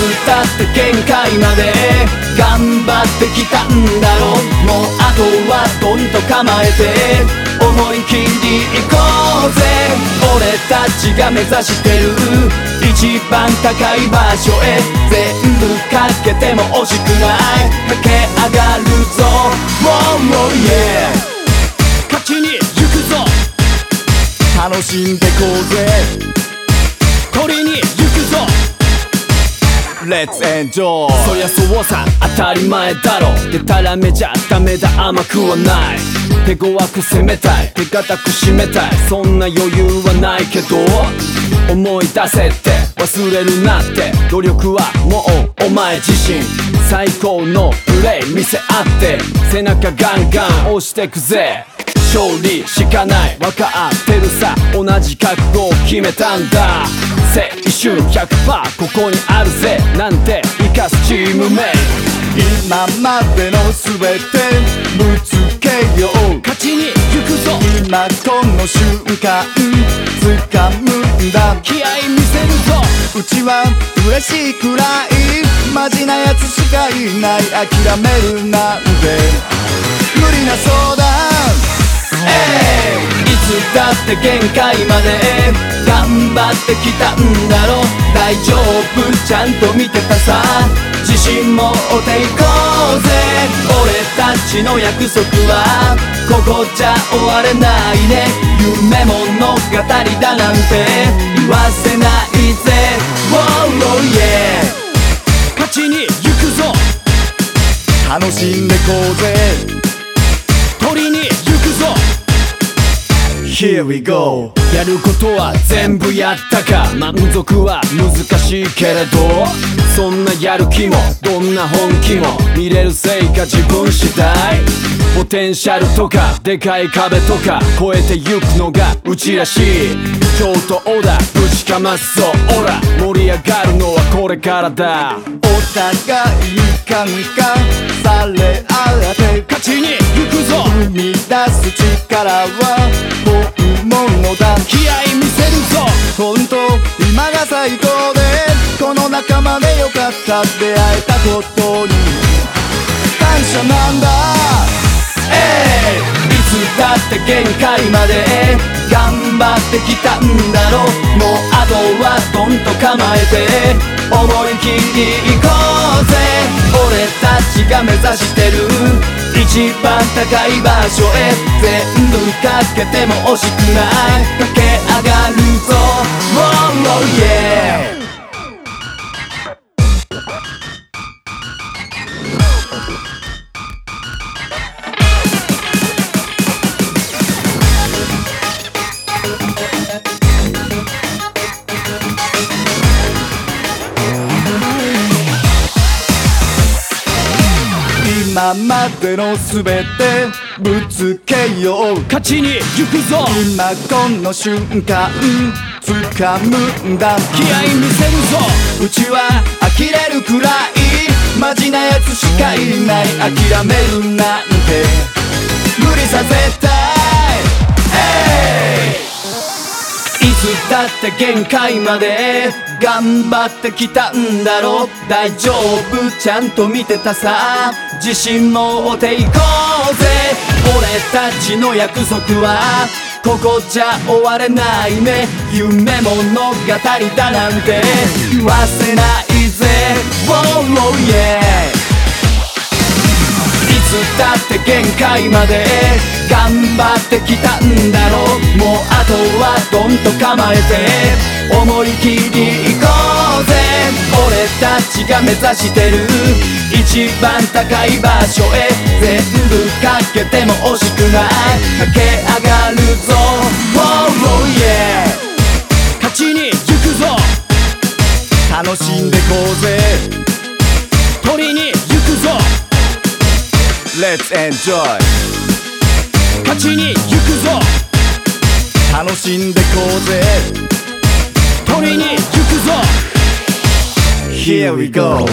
つだって限界まで頑張ってきたんだろう。もうあとはどんと構えて思い切り行こうぜ。俺たちが目指してる一番高い場所へ全部かけても惜しくない。駆け上がるぞ。Wow, yeah 勝ちに行くぞ楽しんでこうぜ取りに行くぞ。Let's enjoy そりゃそうさ当たり前だろ。でたらめじゃダメだ甘くはない。手強く攻めたい。手堅く締めたい。そんな余裕はないけど思い出せって忘れるなって。努力はもうお前自身。最高のプレイ見せ合って。背中ガンガン押してくぜ。勝利しかない。分かって同じ覚悟を決めたんだ。青春100%ここにあるぜ。なんて生かすチームメイ今までの全てぶつけよう。勝ちに行くぞ。今この瞬間掴むんだ。気合い見せるぞ。うちは嬉しいくらい。マジなやつしかいない。諦めるなんて。無理な相談。いつだって限界まで。頑張ってきたんだろ大丈夫。ちゃんと見てたさ。自信持っていこうぜ。俺たちの約束は。ここじゃ終われないね。夢物語だなんて。言わせないぜ。Wow, yeah 勝ちに行くぞ。楽しんでこうぜ。Here we go. やることは全部やったか。満足は難しいけれどそんなやる気もどんな本気も見れるせいか自分次第。ポテンシャルとかでかい壁とか越えてゆくのがうちらしい。京都オーダーぶちかますぞオラ盛り上がるのはこれからだ。お互いに感化され合って勝ちに行く。ぞ生み出す力は本物だ気合見せるぞ本当今が最高でこの仲間でよかった出会えたことに。感謝なんだ。えいいつだって限界まで頑張ってきたんだろう。もうあとはどんと構えて思い切り行こうぜ。俺たちが目指してる。一番高い場所へ全部かけても惜しくない。駆け上がるぞ Wow, yeah 今までの全てぶつけよう。勝ちに行くぞ今この瞬間掴むんだ。気合い見せるぞ。うちは呆れるくらい。マジなやつしかいない。諦めるなんて。無理さ絶対って限界まで頑張ってきたんだろう。大丈夫？ちゃんと見てたさ。自信持っていこうぜ。俺たちの約束はここじゃ終われないね。夢物語だなんて。言わせないぜ。Wow, yeah いつだって限界まで頑張ってきたんだろう。あとはどんと構えて思い切り行こうぜ。俺たちが目指してる。一番高い場所へ全部かけても惜しくない。駆け上がるぞ。Wow, yeah 勝ちに行くぞ。楽しんでこうぜ取りに行くぞ。Let's enjoy 勝ちに行くぞ楽しんでこうぜ。取りに行くぞ。Here we go